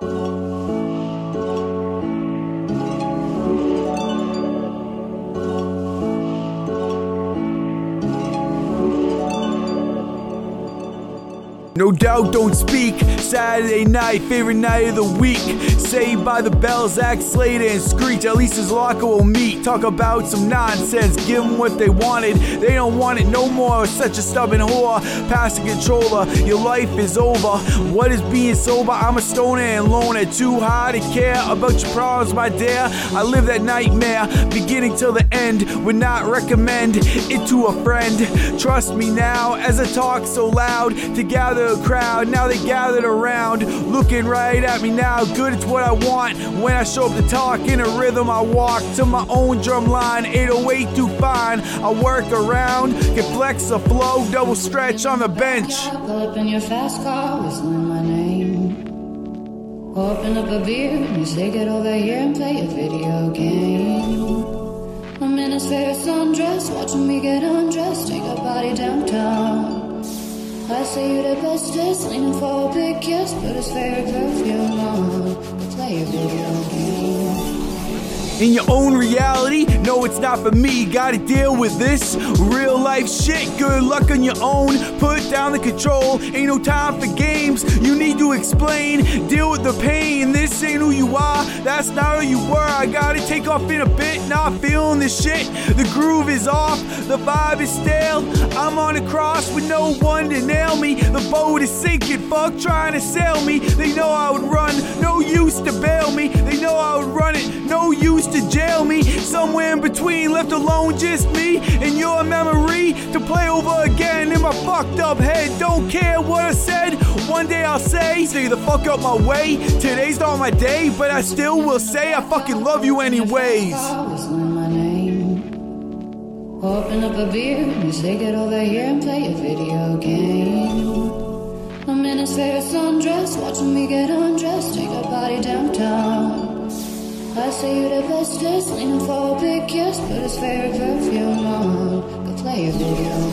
Thank you. No doubt, don't speak. Saturday night, favorite night of the week. Saved by the bells, Zack Slater and Screech. At least his locker will meet. Talk about some nonsense, give them what they wanted. They don't want it no more. Such a stubborn whore. Pass the controller, your life is over. What is being sober? I'm a stoner and loner. Too high to care about your problems, my dear. I live that nightmare, beginning till the end. Would not recommend it to a friend. Trust me now, as I talk so loud to gather a crowd. Now they gathered around, looking right at me now. Good, it's what I want. When I show up to talk in a rhythm, I walk to my own drum line. 808 do fine. I work around, can flex a flow, double stretch on the bench. Pull up in your fast car, whistling my name. Open up a beer and you say get over here and play a video game. I'm in his favorite sundress, watching me get undressed, take a body downtown. I say you the bestest, leaning for a big kiss, put his favorite perfume on, play a video game. In your own reality. No, it's not for me. Gotta deal with this real life shit. Good luck on your own. Put down the control. Ain't no time for games. You need to explain. Deal with the pain. This ain't who you are. That's not who you were. I gotta take off in a bit. Not feeling this shit. The groove is off. The vibe is stale. I'm on a cross with no one to nail me. The boat is sinking. Fuck trying to sail me. They know I would run. No use to bail me. They Somewhere in between, left alone, just me and your memory to play over again in my fucked up head. Don't care what I said. One day I'll say, stay the fuck out my way. Today's not my day, but I still will say I fucking love you anyways. Open up a beer and you say get over here and play a video game. I'm in his favorite sundress, watching me get undressed, take a body downtown. I say you're the best bestest, leaning for a big kiss, but it's favorite perfume on, go play a video